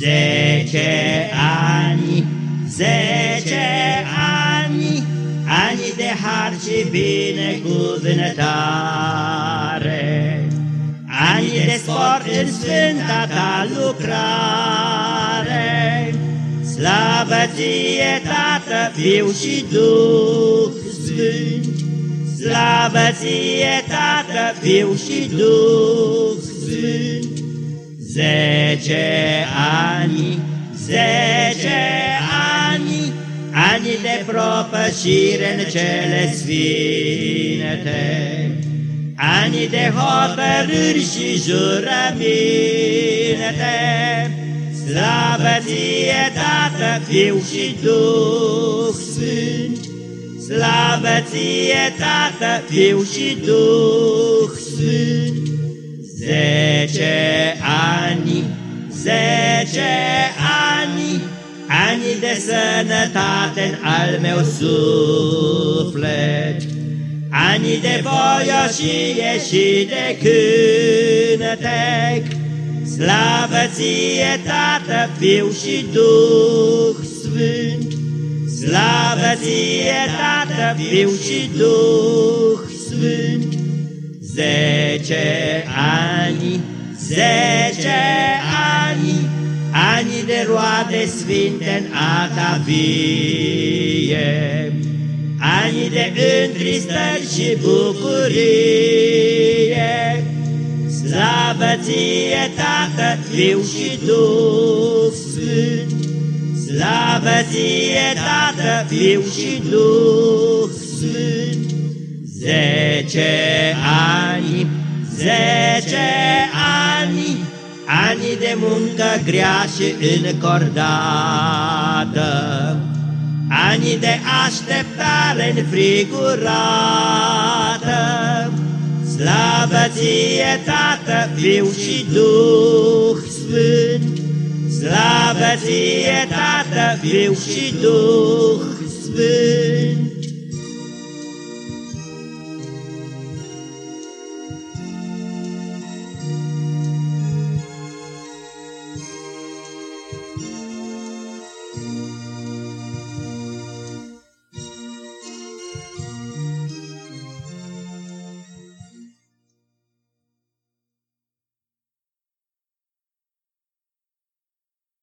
Zece ani, zece ani, ani de har și binecuvântare, ani de sport în sfânta ta lucrare. Slavă ție, Tată, Fiu și Duh Sfânt, Slavă ție, Tată, Fiu și Duh Sfânt. Zece ani, zece ani, ani de propășire în cele sfinte, ani de hotărâri și jurăminte. Slavă ție, Tată, Fiu și Duh Sfânt, Slavă ție, Tată, Fiu și Duh Sfânt. Zece ani, zece ani, ani de sănătate în al meu suflet, ani de voioșie și de cântec. Slavă ție, Tată, Fiu și Duh Sfânt, Slavă ție, Tată, Fiu și Duh Sfânt. Zece ani, zece ani, ani de roade sfinte în a ta vie, ani de întristări și bucurie. Slavă ție, Tată, Fiu și Duh Sfânt, Slavă ție, Tată, Fiu și Duh Sfânt. Zece ani, zece ani, ani de muncă grea și încordată, ani de așteptare înfrigurată. Slavă ție, Tată, Fiu și Duh Sfânt, Slavă ție, Tată, Fiu și Duh Sfânt.